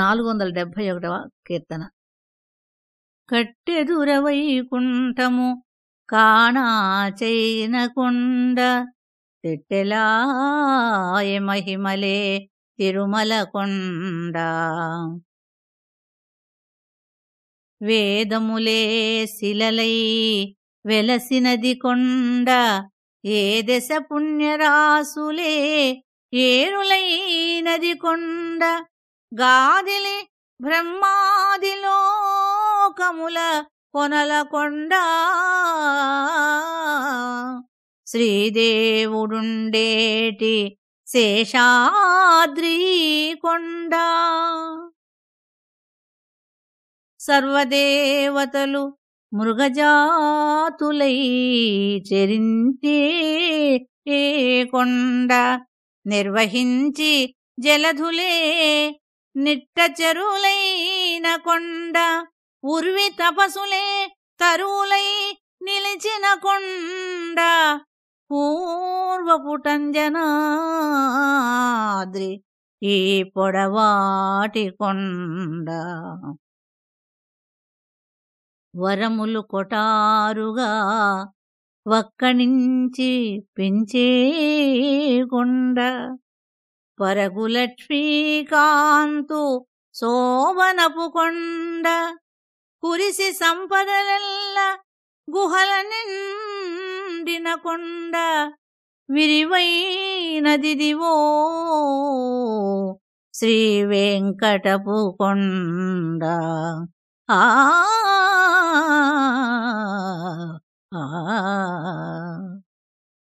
నాలుగు వందల డెబ్భై ఒకటవ కీర్తన. కట్టెదురవైకుంఠము కాణాచైనకొండ తిట్టెలాయ మహిమలే తిరుమల కొండ వేదములే శిలలై వెలసినది కొండ ఏ దశ పుణ్యరాసులే ఏరులైనది కొండ. గాదిలి బ్రహ్మాదిలోకముల కొనల కొండ. శ్రీదేవుడుండేటి శేషాద్రి కొండ. సర్వదేవతలు మృగజాతులై చెరించే కొండ. నిర్వహించి జలధులే నిట్టచెరులైన కొండ ఉర్వి తపసులే తరువులై నిలిచిన కొండ. పూర్వపుటంజనాద్రి ఈ పొడవాటి కొండ. వరములు కొటారుగా వక్కణించి పెంచే కొండ. పరగులక్ష్మీకాంతు శోభనపు కొండ కురిసి సంపదలెల్ల గుహల నిండిన కొండ విరివైనదిదివో శ్రీ వెంకటపు కొండ. ఆ ఆ